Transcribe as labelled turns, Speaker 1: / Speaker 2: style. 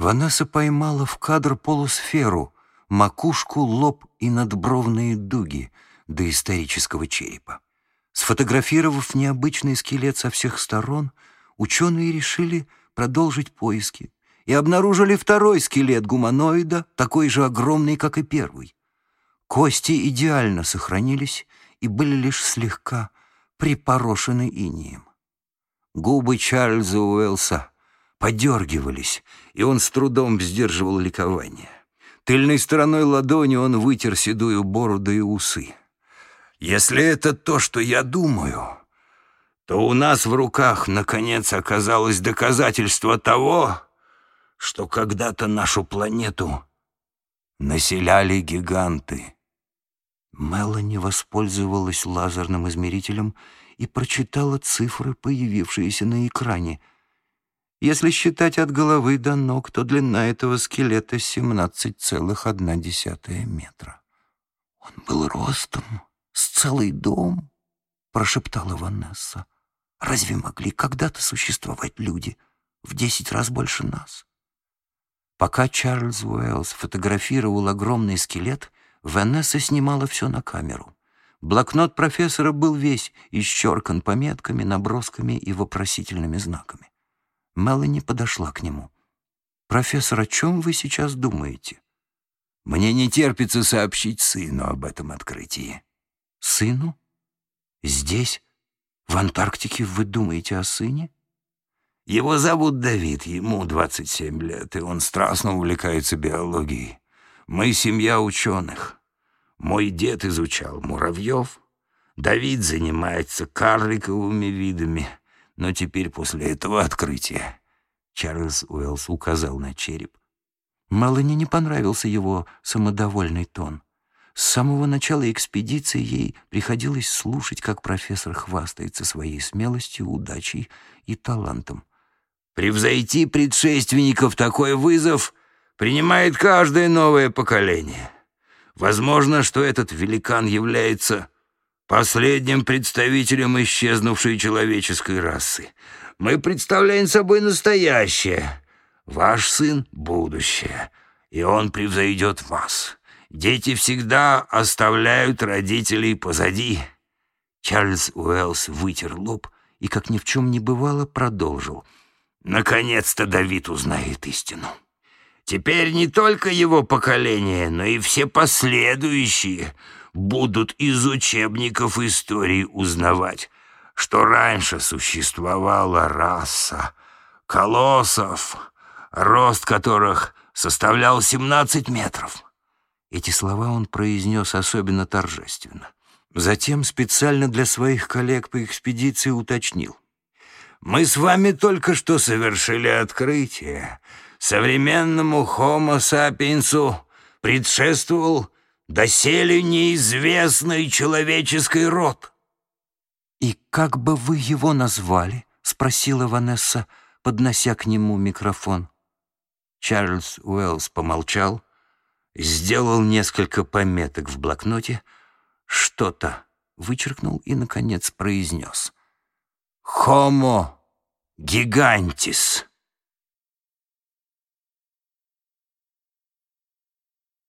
Speaker 1: Ванесса поймала в кадр полусферу, макушку, лоб и надбровные дуги доисторического черепа. Сфотографировав необычный скелет со всех сторон, ученые решили продолжить поиски и обнаружили второй скелет гуманоида, такой же огромный, как и первый. Кости идеально сохранились и были лишь слегка припорошены инием. Губы Чарльза Уэллса подергивались, и он с трудом сдерживал ликование. Тыльной стороной ладони он вытер седую бороду и усы. «Если это то, что я думаю, то у нас в руках, наконец, оказалось доказательство того, что когда-то нашу планету населяли гиганты». Мелани воспользовалась лазерным измерителем и прочитала цифры, появившиеся на экране. Если считать от головы до ног, то длина этого скелета 17,1 метра. «Он был ростом с целый дом», — прошептала Ванесса. «Разве могли когда-то существовать люди в десять раз больше нас?» Пока Чарльз Уэллс фотографировал огромный скелет, Ванесса снимала все на камеру. Блокнот профессора был весь исчеркан пометками, набросками и вопросительными знаками. Мелани подошла к нему. «Профессор, о чем вы сейчас думаете?» «Мне не терпится сообщить сыну об этом открытии». «Сыну? Здесь, в Антарктике, вы думаете о сыне?» «Его зовут Давид, ему 27 лет, и он страстно увлекается биологией. Мы семья ученых». Мой дед изучал муравьев, Давид занимается карликовыми видами, но теперь после этого открытия Чарльз Уэллс указал на череп. Мелани не понравился его самодовольный тон. С самого начала экспедиции ей приходилось слушать, как профессор хвастается своей смелостью, удачей и талантом. «Превзойти предшественников такой вызов принимает каждое новое поколение». Возможно, что этот великан является последним представителем исчезнувшей человеческой расы. Мы представляем собой настоящее. Ваш сын — будущее, и он превзойдет вас. Дети всегда оставляют родителей позади». Чарльз Уэллс вытер лоб и, как ни в чем не бывало, продолжил. «Наконец-то Давид узнает истину». Теперь не только его поколение, но и все последующие будут из учебников истории узнавать, что раньше существовала раса колоссов, рост которых составлял 17 метров. Эти слова он произнес особенно торжественно. Затем специально для своих коллег по экспедиции уточнил. «Мы с вами только что совершили открытие, современному Homo sapiensу предшествовал доселе неизвестный человеческий род. «И как бы вы его назвали?» — спросила Ванесса, поднося к нему микрофон. Чарльз Уэллс помолчал, сделал несколько пометок в блокноте, что-то вычеркнул и, наконец, произнес. «Homo гигантис».